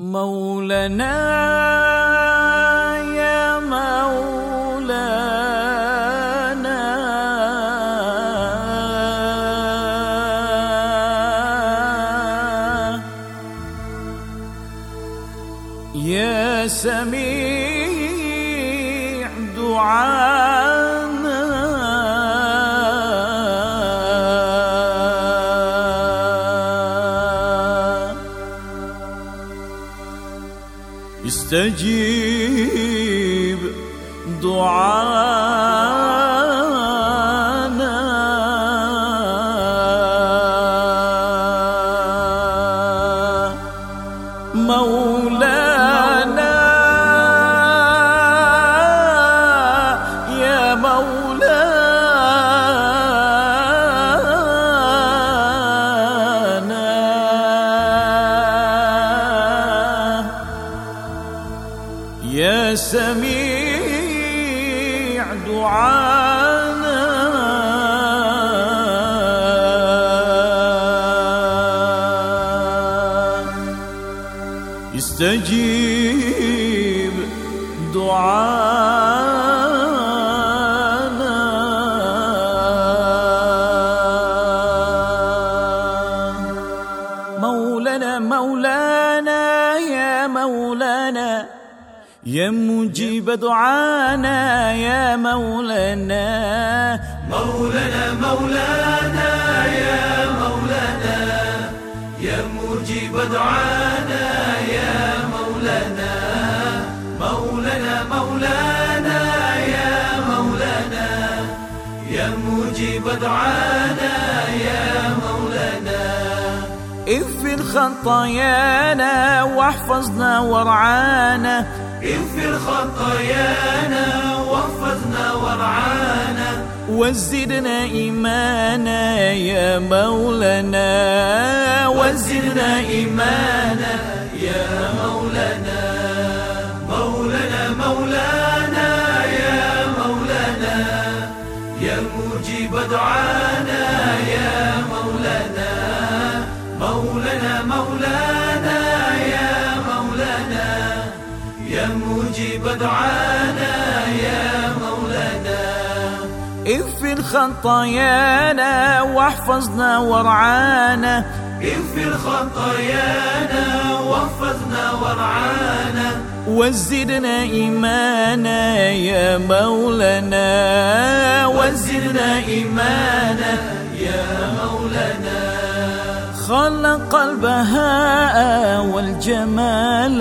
مولانا يا مولانا. يا سميع دعانا دعانا دعانا. استجيب دعانا. مولانا مولانا يا مولانا يا مجيب دعانا. مولانا. مولانا مولانا يا مولانا. يا مجيب دعانا يا مولانا. مولانا مولانا يا مولانا. يا مجيب دعانا يا مولانا. اغفر خطايانا واحفظنا وارعانا. اغفر خطايانا وارعانا وزدنا إيمانا يا مولانا. وزدنا إيمانا يا مولانا. مولانا مولانا يا مولانا. يا مجيب دعانا يا مولانا. مولانا مولانا يا مولانا. يا مجيب دعانا يا مولانا اغفر خطايانا واحفظنا وارعانا اغفر خطايانا واحفظنا وارعانا وزدنا إيمانا يا مولانا. وزدنا إيمانا يا مولانا. خلق البهاء والجمال.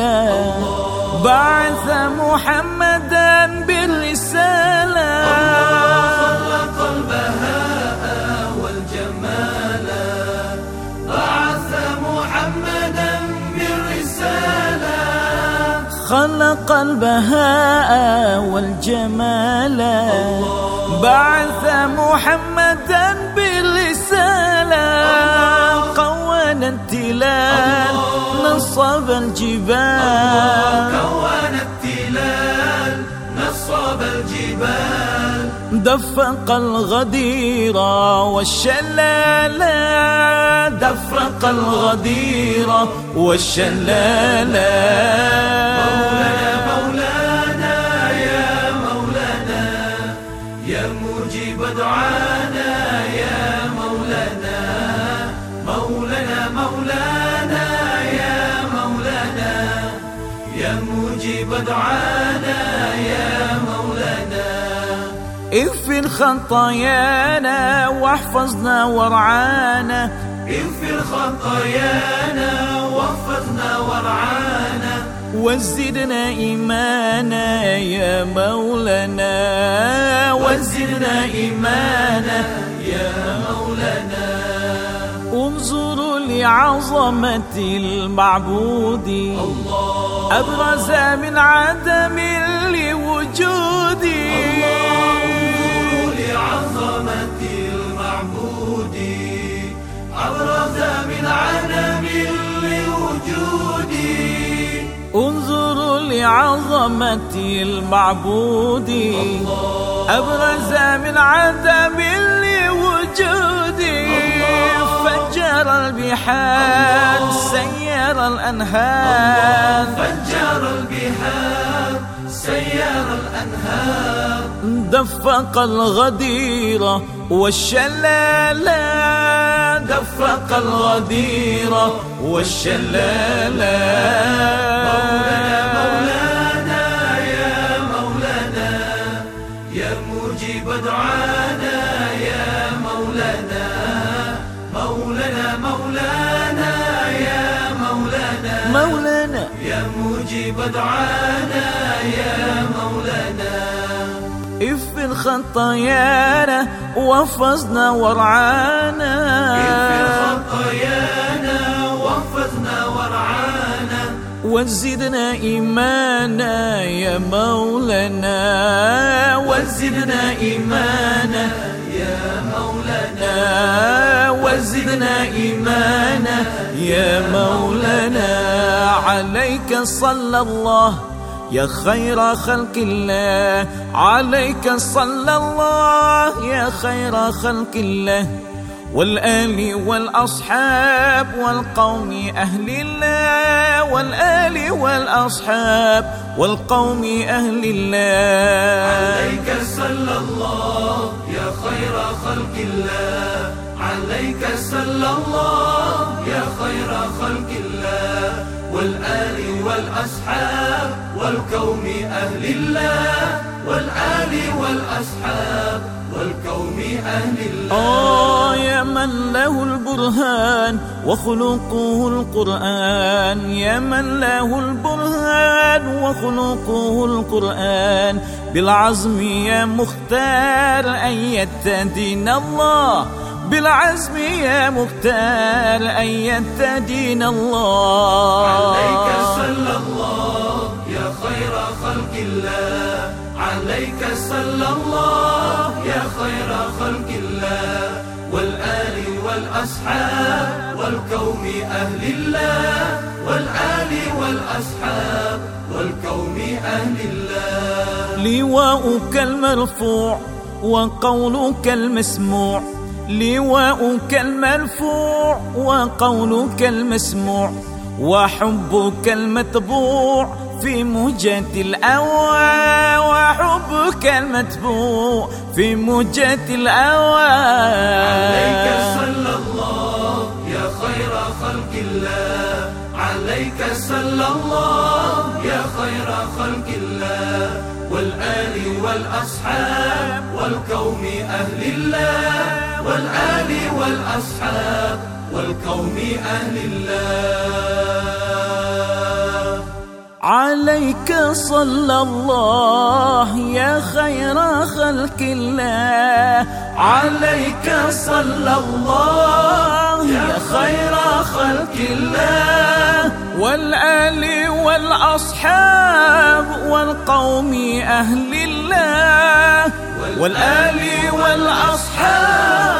بعث محمدا خلق البهاء والجمال. بعث محمدا بالرسالة قوانا التلال نصب الجبال. كون التلال نصب الجبال. دفق الغدير والشلالة دفق الغدير والشلالة مولانا مولانا يا مولانا يا مجيب دعانا يا مولانا. مولانا مولانا يا مولانا يا مجيب دعانا. اغفر خطايانا واحفظنا وارعانا اغفر خطايانا واحفظنا وارعانا وزدنا إيمانا يا مولانا. وزدنا إيمانا يا مولانا. انظروا لعظمة المعبود. أبرز من عدم لوجود لعظمة المعبود. أبرز من عدم لوجود فجر البحار سير الأنهار. فجر البحار سير الأنهار. دفق الغدير والشلالة دفق الغدير والشلالة مولانا. يا مجيب دعانا يا مولانا. اغفر خطايانا وفزنا ورعانا. اغفر خطايانا واحفظنا ورعانا. وزدنا إيمانا يا مولانا. وزدنا إيمانا. مولانا وزدنا إيمانا. يا مولانا عليك صلى الله. يا خير خلق الله. عليك صلى الله. يا خير خلق الله. والآل والأصحاب والقوم أهل الله. والآل والأصحاب والقوم أهل الله. عليك صلى الله. خير خلق الله. عليك صلى الله. يا خير خلق الله. والآل والأصحاب والقوم أهل الله. والآل والأصحاب والقوم أهل الله. آه يا من له البرهان وخلقه القرآن. يا من له البرهان وخلقه القرآن. بالعزم يا مختار أن يتدين الله. بالعزم يا مختار أن يتدين الله. عليك صلى الله يا خير خلق الله. عليك صلى الله يا خير خلق الله. والآل والأصحاب والقوم أهل الله. والآل والأصحاب والقوم أهل الله. لواؤك المرفوع وقولك المسموع. لواؤك المرفوع وقولك المسموع. وحبك المتبوع في موجة الأوى. وحبك المتبوع في موجة الأوى. عليك صلى الله يا خير خلق الله. عليك صلى الله يا خير خلق الله. والآل والأصحاب والقوم أهل الله والآل والأصحاب والقوم أهل الله. عليك صلى الله يا خير خلق الله. عليك صلى الله يا خير خلق الله. والآل والأصحاب والقوم أهل الله والآل والأصحاب